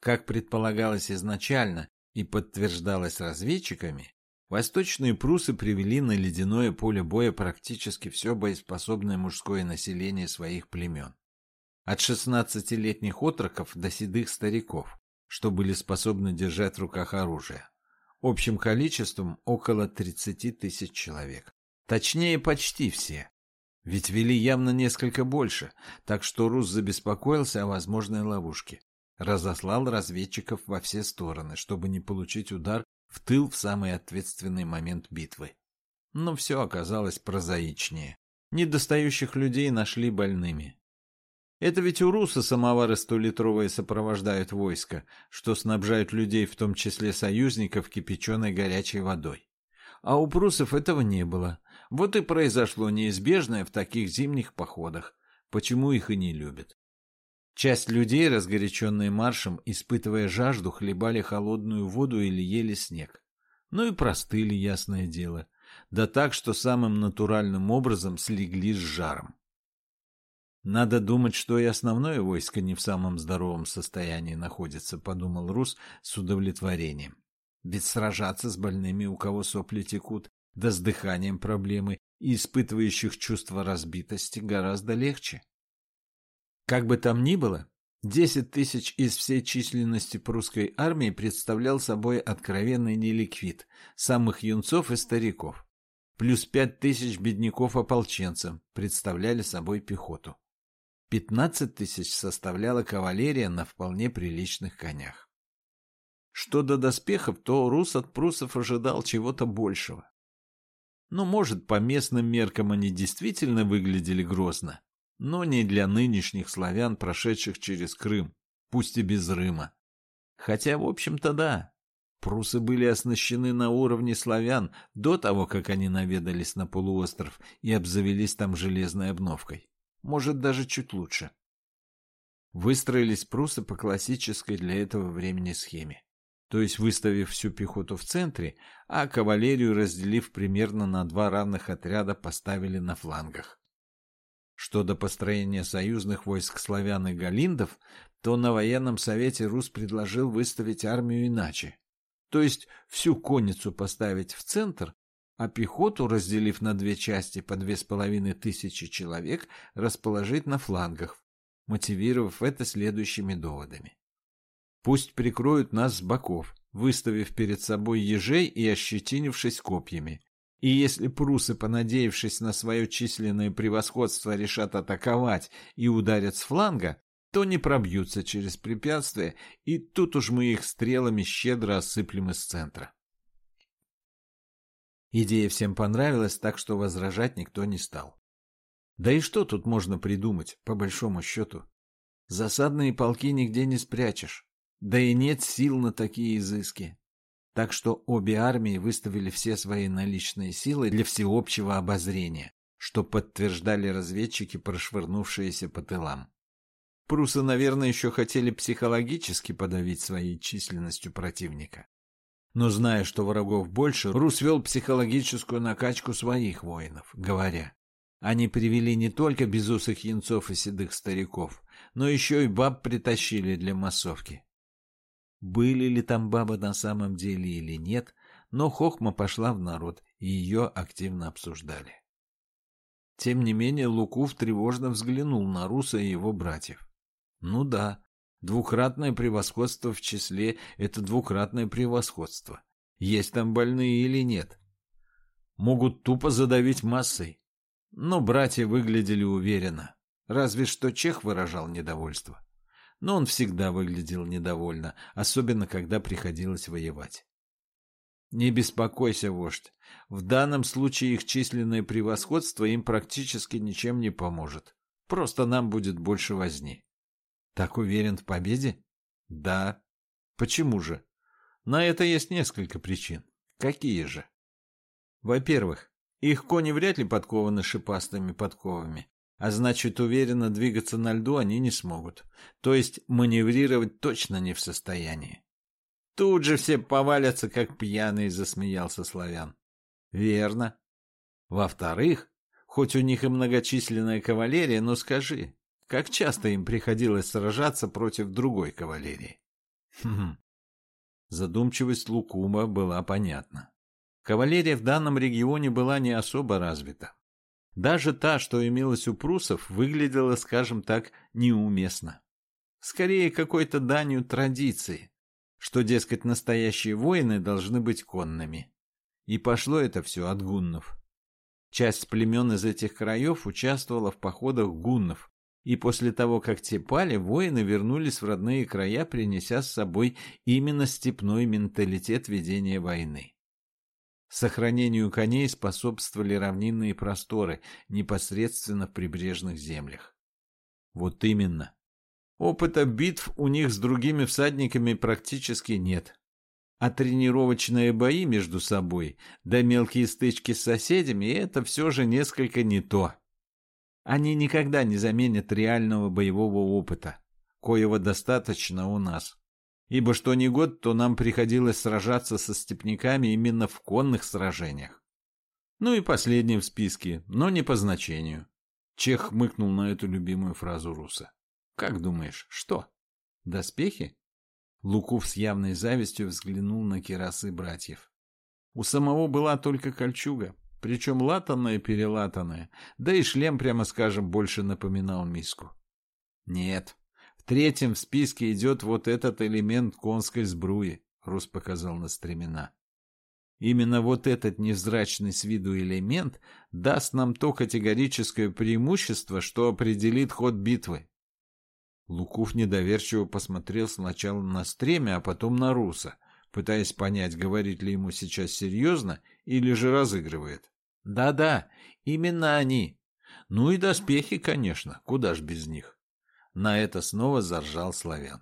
Как предполагалось изначально и подтверждалось разведчиками, восточные прусы привели на ледяное поле боя практически все боеспособное мужское население своих племен. От 16-летних отроков до седых стариков, что были способны держать в руках оружие. Общим количеством около 30 тысяч человек. Точнее, почти все. Ведь вели явно несколько больше, так что Рус забеспокоился о возможной ловушке. Разослал разведчиков во все стороны, чтобы не получить удар в тыл в самый ответственный момент битвы. Но все оказалось прозаичнее. Недостающих людей нашли больными. Это ведь у руса самовары столитровые сопровождают войско, что снабжают людей, в том числе союзников, кипяченой горячей водой. А у прусов этого не было. Вот и произошло неизбежное в таких зимних походах, почему их и не любят. Часть людей, разгоряченные маршем, испытывая жажду, хлебали холодную воду или ели снег. Ну и простыли, ясное дело. Да так, что самым натуральным образом слегли с жаром. «Надо думать, что и основное войско не в самом здоровом состоянии находится», — подумал Рус с удовлетворением. «Ведь сражаться с больными, у кого сопли текут, да с дыханием проблемы и испытывающих чувство разбитости гораздо легче». Как бы там ни было, десять тысяч из всей численности прусской армии представлял собой откровенный неликвид самых юнцов и стариков. Плюс пять тысяч бедняков-ополченцев представляли собой пехоту. 15 тысяч составляла кавалерия на вполне приличных конях. Что до доспехов, то рус от прусов ожидал чего-то большего. Ну, может, по местным меркам они действительно выглядели грозно, но не для нынешних славян, прошедших через Крым, пусть и без Рыма. Хотя, в общем-то, да. Прусы были оснащены на уровне славян до того, как они наведались на полуостров и обзавелись там железной обновкой. Может, даже чуть лучше. Выстроились прусы по классической для этого времени схеме. То есть выставив всю пехоту в центре, а кавалерию разделив примерно на два равных отряда поставили на флангах. Что до построения союзных войск славян и галиндов, то на военном совете Рус предложил выставить армию иначе. То есть всю конницу поставить в центр, а пехоту, разделив на две части по две с половиной тысячи человек, расположить на флангах, мотивировав это следующими доводами. Пусть прикроют нас с боков, выставив перед собой ежей и ощетинившись копьями. И если прусы, понадеявшись на свое численное превосходство, решат атаковать и ударят с фланга, то не пробьются через препятствия, и тут уж мы их стрелами щедро осыплем из центра. Идея всем понравилась, так что возражать никто не стал. Да и что тут можно придумать, по большому счету? Засадные полки нигде не спрячешь. Да и нет сил на такие изыски. Так что обе армии выставили все свои наличные силы для всеобщего обозрения, что подтверждали разведчики, прошвырнувшиеся по тылам. Прусы, наверное, еще хотели психологически подавить своей численностью противника. Но зная, что врагов больше, Рус вел психологическую накачку своих воинов, говоря, они привели не только безусых янцов и седых стариков, но еще и баб притащили для массовки. Были ли там бабы на самом деле или нет, но хохма пошла в народ, и ее активно обсуждали. Тем не менее Лукув тревожно взглянул на Руса и его братьев. Ну да, Двукратное превосходство в числе — это двукратное превосходство. Есть там больные или нет. Могут тупо задавить массой. Но братья выглядели уверенно. Разве что Чех выражал недовольство. Но он всегда выглядел недовольно, особенно когда приходилось воевать. Не беспокойся, вождь. В данном случае их численное превосходство им практически ничем не поможет. Просто нам будет больше возни. Так уверен в победе? Да. Почему же? На это есть несколько причин. Какие же? Во-первых, их кони вряд ли подкованы шипастыми подковами, а значит, уверенно двигаться на льду они не смогут. То есть маневрировать точно не в состоянии. Тут же все повалятся, как пьяные, засмеялся славян. Верно. Во-вторых, хоть у них и многочисленная кавалерия, но скажи, как часто им приходилось сражаться против другой кавалерии? Хм. Задумчивость Лукума была понятна. Кавалерия в данном регионе была не особо развита. Даже та, что имелась у прусов, выглядела, скажем так, неуместно. Скорее, какой-то данью традиции, что, дескать, настоящие воины должны быть конными. И пошло это все от гуннов. Часть племен из этих краев участвовала в походах гуннов, и после того, как те пали, воины вернулись в родные края, принеся с собой именно степной менталитет ведения войны. Сохранению коней способствовали равнинные просторы, непосредственно в прибрежных землях. Вот именно. Опыта битв у них с другими всадниками практически нет. А тренировочные бои между собой, да мелкие стычки с соседями – это все же несколько не то. Они никогда не заменят реального боевого опыта, коего достаточно у нас. Ибо что ни год, то нам приходилось сражаться со степняками именно в конных сражениях. Ну и последний в списке, но не по значению. Чех хмыкнул на эту любимую фразу Руса. Как думаешь, что? Доспехи? Луков с явной завистью взглянул на керасы братьев. У самого была только кольчуга, причем латанная-перелатанная, да и шлем, прямо скажем, больше напоминал миску. Нет, в третьем в списке идет вот этот элемент конской сбруи, Рус показал на стремена. Именно вот этот невзрачный с виду элемент даст нам то категорическое преимущество, что определит ход битвы. Луков недоверчиво посмотрел сначала на стремя, а потом на Руса, пытаясь понять, говорит ли ему сейчас серьезно или же разыгрывает. Да-да, именно они. Ну и доспехи, конечно, куда ж без них. На это снова заржал славян.